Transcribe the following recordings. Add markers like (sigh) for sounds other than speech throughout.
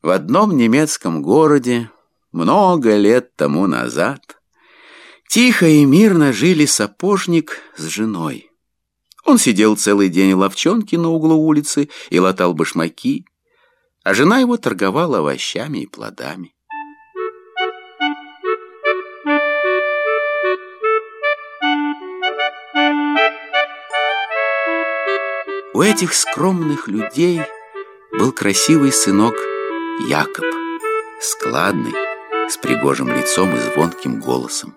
В одном немецком городе много лет тому назад тихо и мирно жили сапожник с женой. Он сидел целый день в ловчонке на углу улицы и латал башмаки, а жена его торговала овощами и плодами. У этих скромных людей был красивый сынок Якоб, складный, с пригожим лицом и звонким голосом.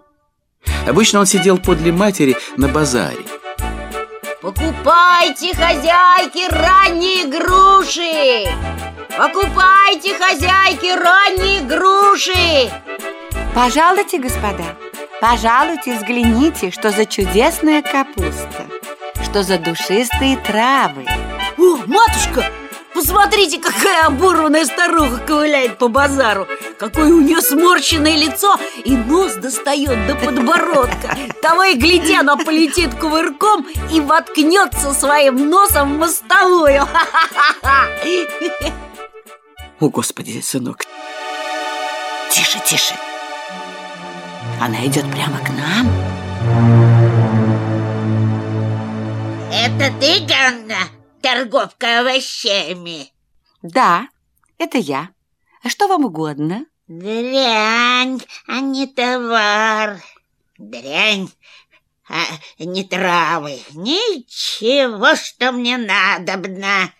Обычно он сидел подле матери на базаре. Покупайте, хозяйки, ранние груши! Покупайте, хозяйки, ранние груши! Пожалуйте, господа, пожалуйте, взгляните, что за чудесная капуста что за душистые травы О, матушка, посмотрите, какая оборванная старуха ковыляет по базару. Какое у нее сморщенное лицо и нос достает до подбородка. Того и гляди, она полетит кувырком и воткнется своим носом в мостовую. О, Господи, сынок. Тише, тише. Она идет прямо к нам. Это ты, Ганна, торговка овощами? Да, это я. А что вам угодно? Дрянь, а не товар. Дрянь, а не травы. Ничего, что мне надобно.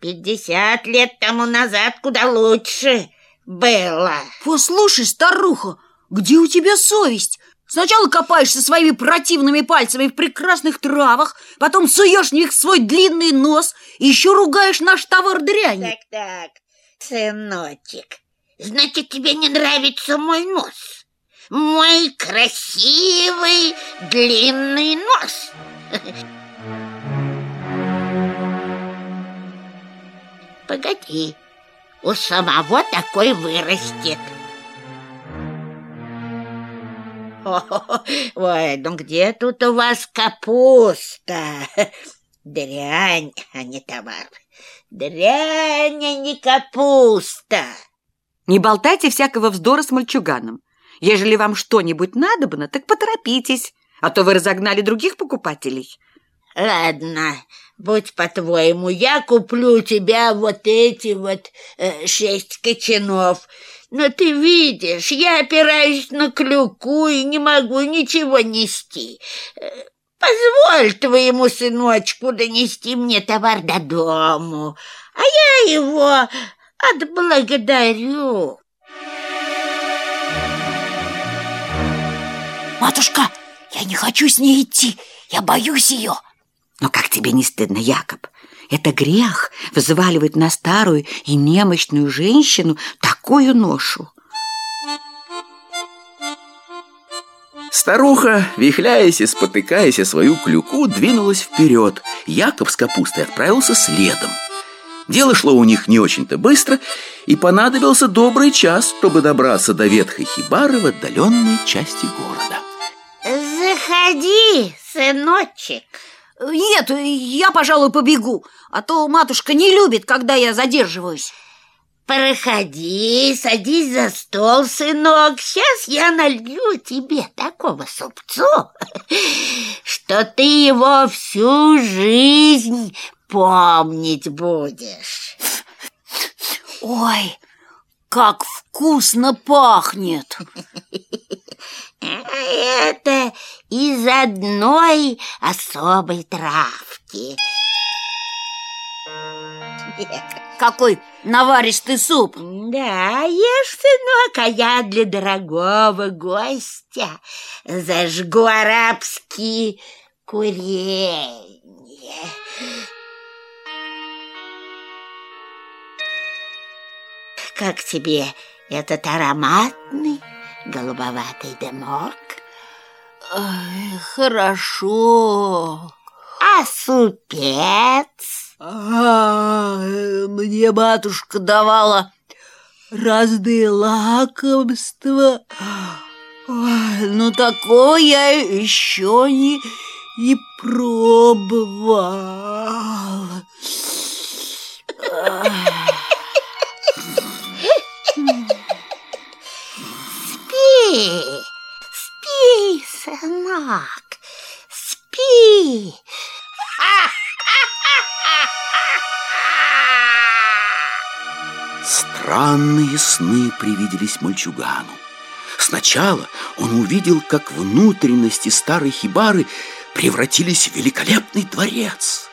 Пятьдесят лет тому назад куда лучше было. Послушай, старуха, где у тебя совесть? Сначала копаешься своими противными пальцами в прекрасных травах, потом суешь в них свой длинный нос и еще ругаешь наш товар дрянью. Так, так, сыночек, значит, тебе не нравится мой нос? Мой красивый длинный нос. (laughs) Погоди, у самого такой вырастет. Ой, ну где тут у вас капуста? Дрянь, а не товар. Дрянь, а не капуста. Не болтайте всякого вздора с мальчуганом. Ежели вам что-нибудь надобно, так поторопитесь, а то вы разогнали других покупателей. Ладно, будь по-твоему, я куплю тебя вот эти вот э, шесть кочанов но ты видишь, я опираюсь на клюку и не могу ничего нести. Позволь твоему сыночку донести мне товар до дому, а я его отблагодарю. Матушка, я не хочу с ней идти, я боюсь ее. Но как тебе не стыдно, Якоб? Это грех взваливать на старую и немощную женщину такую ношу. Старуха, вихляясь и спотыкаясь о свою клюку, двинулась вперед. Яков с капустой отправился следом. Дело шло у них не очень-то быстро, и понадобился добрый час, чтобы добраться до ветхой хибары в отдаленной части города. Заходи, сыночек. Нет, я, пожалуй, побегу, а то матушка не любит, когда я задерживаюсь. Проходи, садись за стол, сынок. Сейчас я налью тебе такого супцу, (laughs) что ты его всю жизнь помнить будешь. Ой, как вкусно пахнет! (laughs) Это из одной особой травки. Какой наваристый суп! Да, ешь, сынок, а я для дорогого гостя зажгу арабские куренья. Как тебе этот ароматный голубоватый дымок? Ой, хорошо. А супец? А, мне матушка давала разные лакомства. Ой, ну такого я еще не, не пробовал. Странные сны привиделись мальчугану. Сначала он увидел, как внутренности старой хибары превратились в великолепный дворец.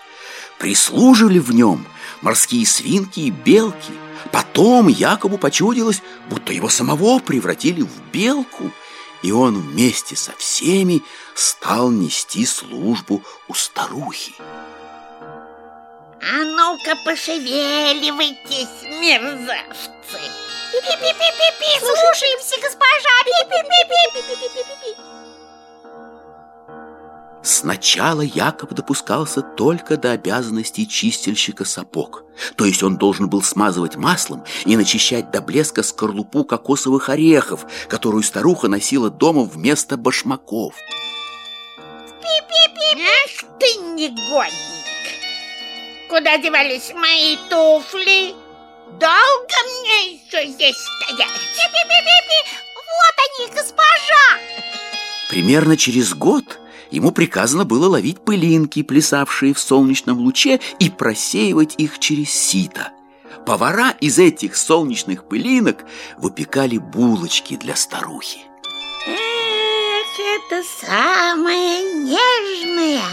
Прислужили в нем морские свинки и белки. Потом якобы почудилось, будто его самого превратили в белку, и он вместе со всеми стал нести службу у старухи. А ну-ка пошевеливайтесь, мерзавцы! Пи-пи-пи-пи-пи, слушаемся, госпожа! Пи-пи-пи-пи-пи-пи-пи-пи! Сначала Якоб допускался только до обязанностей чистильщика сапог. То есть он должен был смазывать маслом и начищать до блеска скорлупу кокосовых орехов, которую старуха носила дома вместо башмаков. Пи-пи-пи! Ах ты негодник! Куда девались мои туфли? Долго мне еще здесь стоять? Пи-пи-пи-пи! Вот они, госпожа! Примерно через год ему приказано было ловить пылинки, плясавшие в солнечном луче, и просеивать их через сито. Повара из этих солнечных пылинок выпекали булочки для старухи. Эх, это самое нежное,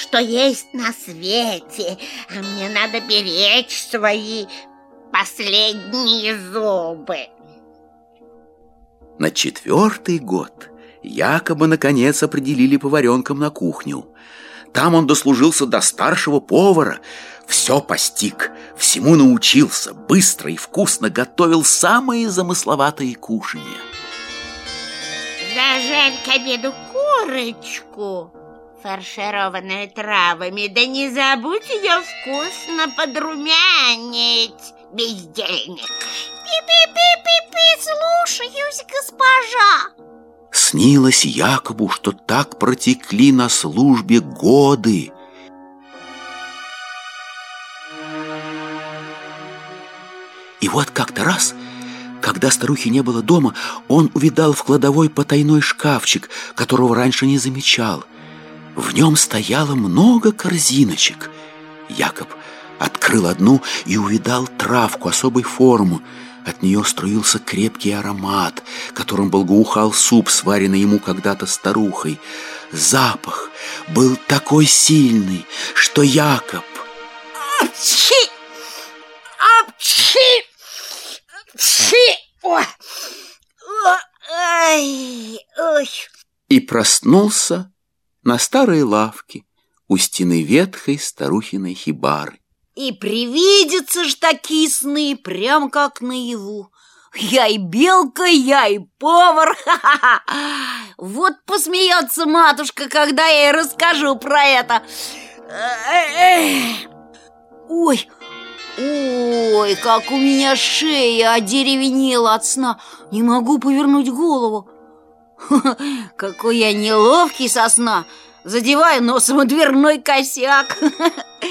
что есть на свете. А мне надо беречь свои последние зубы. На четвертый год якобы наконец определили поваренком на кухню. Там он дослужился до старшего повара, все постиг, всему научился, быстро и вкусно готовил самые замысловатые кушанья. Зажарь к обеду курочку, фаршированную травами, да не забудь ее вкусно подрумянить, бездельник. Пи-пи-пи-пи-пи, слушаюсь, госпожа! Снилось Якобу, что так протекли на службе годы. И вот как-то раз, когда старухи не было дома, он увидал в кладовой потайной шкафчик, которого раньше не замечал. В нем стояло много корзиночек. Якоб открыл одну и увидал травку особой формы. От нее струился крепкий аромат, которым благоухал суп, сваренный ему когда-то старухой. Запах был такой сильный, что Якоб... Апчи! Апчи! Апчи! Ой! Ой! И проснулся на старой лавке у стены ветхой старухиной хибары. И привидятся ж такие сны, прям как наяву. Я и белка, я и повар. (laughs) Ха-ха-ха. Вот посмеется матушка, когда я ей расскажу про это. Ой, ой, как у меня шея одеревенела от сна. Не могу повернуть голову. (laughs) Какой я неловкий со сна. Задеваю носом дверной косяк. (laughs)